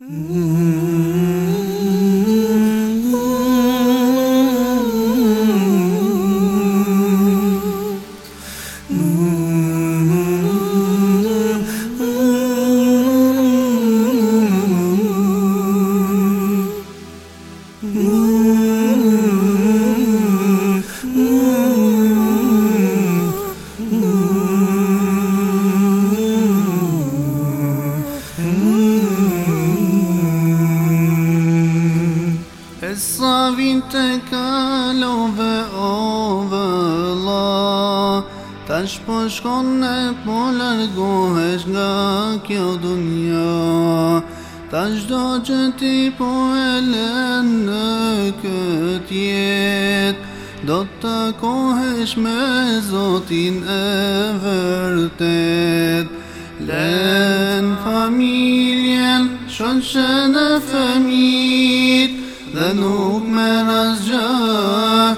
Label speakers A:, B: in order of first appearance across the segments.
A: 嗯。
B: Kisabin te kalove ovella Tash po shkon e po lërgohesh nga kjo dunja Tash do ti po e lën në këtjet Do të kohesh me Zotin e vërtet Lën familjen, shon shen e femit ذنوب من الجهل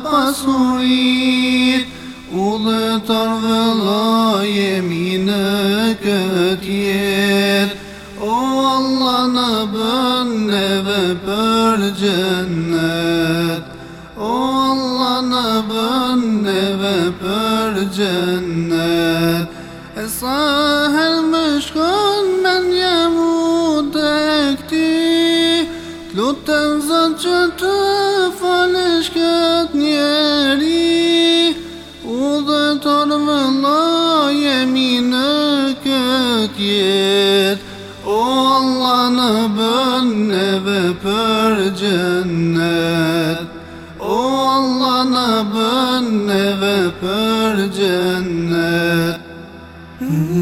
B: بصريت وضطر غلا يمينك اتيت Oğlana bönne ve bör cennet Oğlana bönne ve bör cennet Esahel Potem zaczęto faleszkę dnieli Ude tormela yemine kötiyet Oğlanı bönne ve per cennet Oğlanı bönne ve per cennet hmm.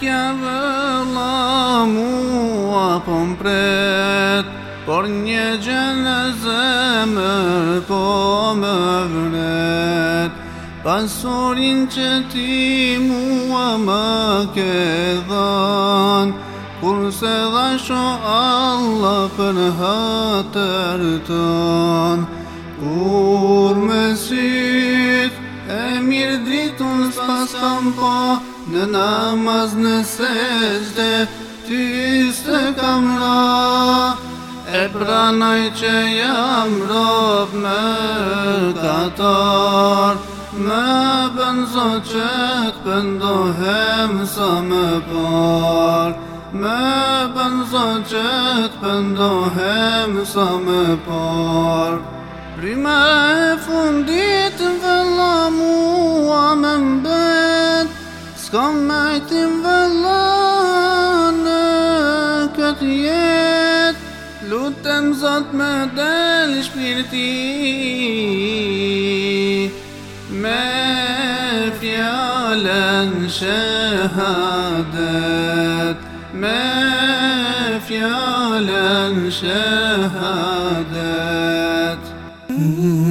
B: kja vëlla mua kompret Por një gjenë zemër po më vret Pasurin që ti mua më ke Kur se dha sho Allah për hëtër ton Kur me sytë e mirë dritun s'pas kam pa Në namaz në sejtë Ty së kam E pranoj që jam rob Më katar Më bënzo që të pëndohem Sa më par Më bënzo që të pëndohem Sa më par Prima e fundit Shkom me tim vëllane këtë jet Lutem zot me del shpirti Me fjallën shahadet Me fjallën shahadet mm -hmm.